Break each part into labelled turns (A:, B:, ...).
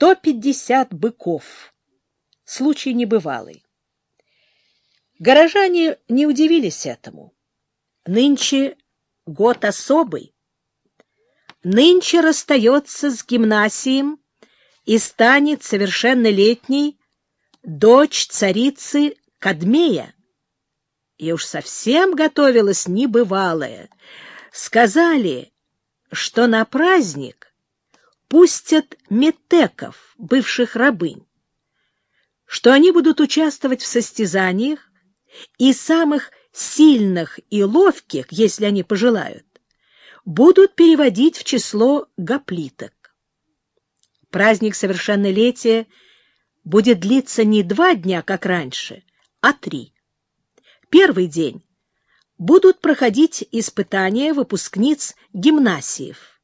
A: сто пятьдесят быков. Случай небывалый. Горожане не удивились этому. Нынче год особый. Нынче расстается с гимнасием и станет совершеннолетней дочь царицы Кадмея. И уж совсем готовилась небывалая. Сказали, что на праздник пустят метеков, бывших рабынь, что они будут участвовать в состязаниях и самых сильных и ловких, если они пожелают, будут переводить в число гоплиток. Праздник совершеннолетия будет длиться не два дня, как раньше, а три. Первый день будут проходить испытания выпускниц гимнасиев.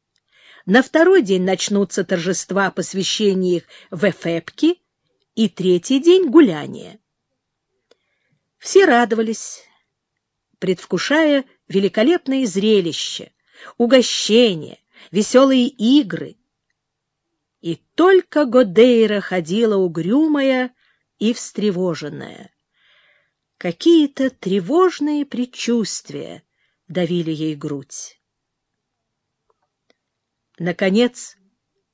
A: На второй день начнутся торжества посвящения их в Эфепки и третий день — гуляния. Все радовались, предвкушая великолепные зрелища, угощения, веселые игры. И только Годейра ходила угрюмая и встревоженная. Какие-то тревожные предчувствия давили ей грудь. Наконец,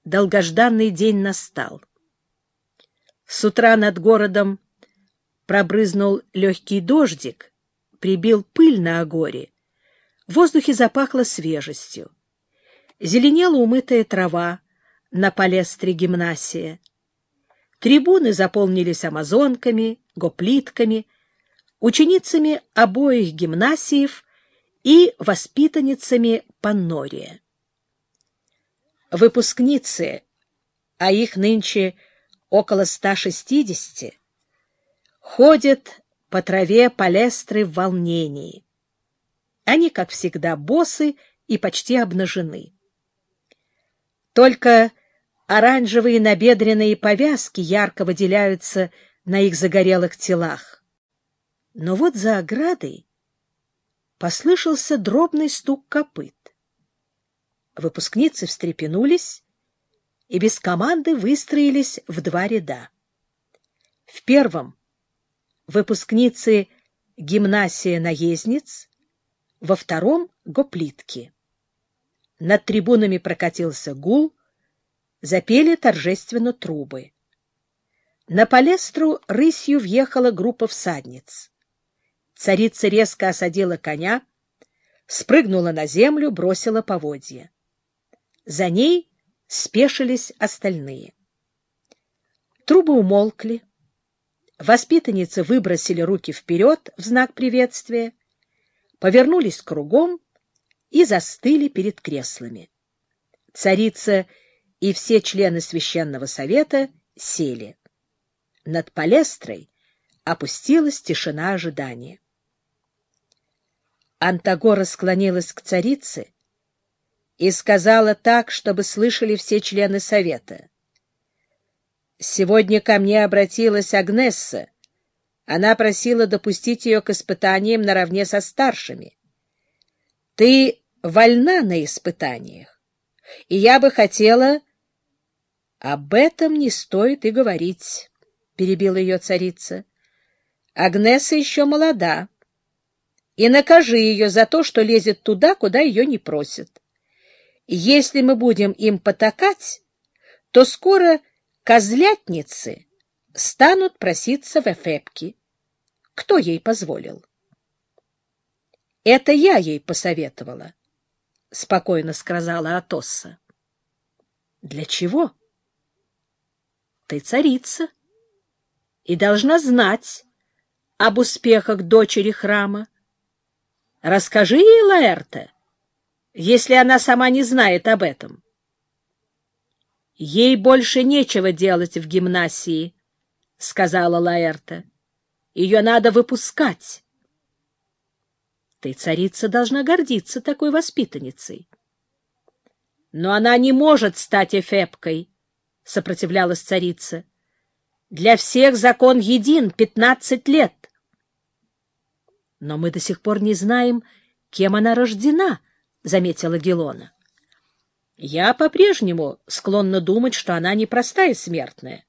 A: долгожданный день настал. С утра над городом пробрызнул легкий дождик, прибил пыль на огоре. В воздухе запахло свежестью. Зеленела умытая трава на палестре гимнасия. Трибуны заполнились амазонками, гоплитками, ученицами обоих гимнасиев и воспитанницами Паннория. Выпускницы, а их нынче около 160, ходят по траве палестры в волнении. Они, как всегда, босы и почти обнажены. Только оранжевые набедренные повязки ярко выделяются на их загорелых телах. Но вот за оградой послышался дробный стук копыт. Выпускницы встрепенулись и без команды выстроились в два ряда. В первом — выпускницы гимнасия наездниц, во втором — гоплитки. Над трибунами прокатился гул, запели торжественно трубы. На палестру рысью въехала группа всадниц. Царица резко осадила коня, спрыгнула на землю, бросила поводья. За ней спешились остальные. Трубы умолкли. Воспитанницы выбросили руки вперед в знак приветствия, повернулись кругом и застыли перед креслами. Царица и все члены священного совета сели. Над палестрой опустилась тишина ожидания. Антагора склонилась к царице и сказала так, чтобы слышали все члены совета. «Сегодня ко мне обратилась Агнесса. Она просила допустить ее к испытаниям наравне со старшими. Ты вольна на испытаниях, и я бы хотела...» «Об этом не стоит и говорить», — перебила ее царица. «Агнеса еще молода» и накажи ее за то, что лезет туда, куда ее не просят. Если мы будем им потакать, то скоро козлятницы станут проситься в эфепки. Кто ей позволил? — Это я ей посоветовала, — спокойно сказала Атосса. — Для чего? — Ты царица и должна знать об успехах дочери храма. Расскажи ей, Лаэрте, если она сама не знает об этом. — Ей больше нечего делать в гимнасии, — сказала Лаэрта. — Ее надо выпускать. Ты, царица, должна гордиться такой воспитанницей. — Но она не может стать эфепкой, — сопротивлялась царица. — Для всех закон един — пятнадцать лет. Но мы до сих пор не знаем, кем она рождена, — заметила Гелона. Я по-прежнему склонна думать, что она непростая смертная.